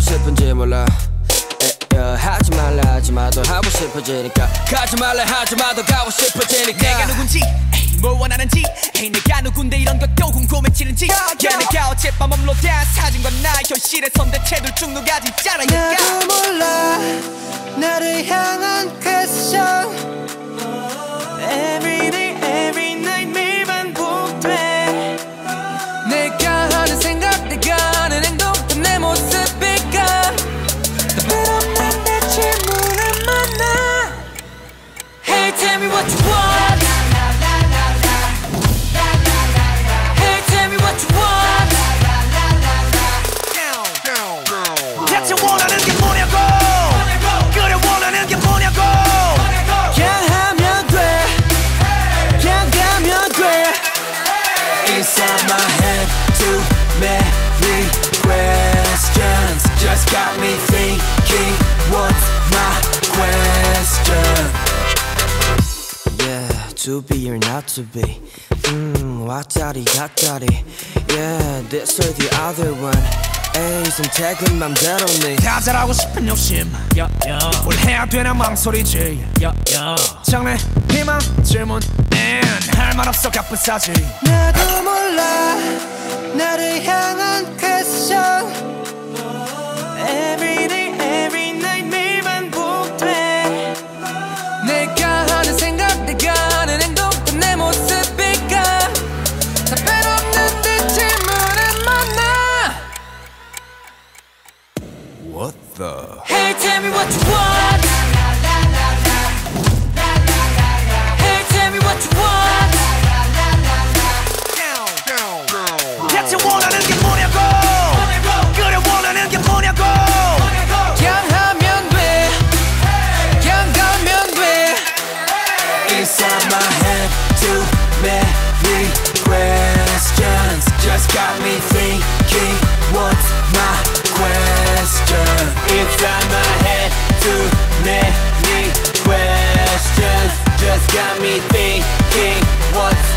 싶은지 몰라. 에, 야, 하지 말라 하지 마도 하고 싶어지니까. 가지 말라 하지 마도 가고 싶어지니까. 내가 누군지 에이, 뭘 원하는지. 에이, 내가 누군데 이런 것도 궁금해지는지. 야 내가 어젯밤 업로드한 사진과 나 현실에 선 대체 둘중 누가 진짜라니까. 나도 몰라. 나를 향한 퀘 me what you want Hey tell me what you want 대체 원하는 게 뭐냐고 그래 원하는 게 뭐냐고 그냥 하면 돼 그냥 가면 돼 Inside my head too many questions Just got me To be or not to be. 음, 왔다리 갔다리. Yeah, this or the other one. 에이, 선택은 맘대로네 다 잘하고 싶은 욕심. 뭘 해야 되나 망설이지. 장래 희망 질문 할말 없어 가쁜 사지. 나도 몰라. 나를 향한 my head. Too many questions Just got me thinking what's my question? Inside my head too many questions Just got me thinking what's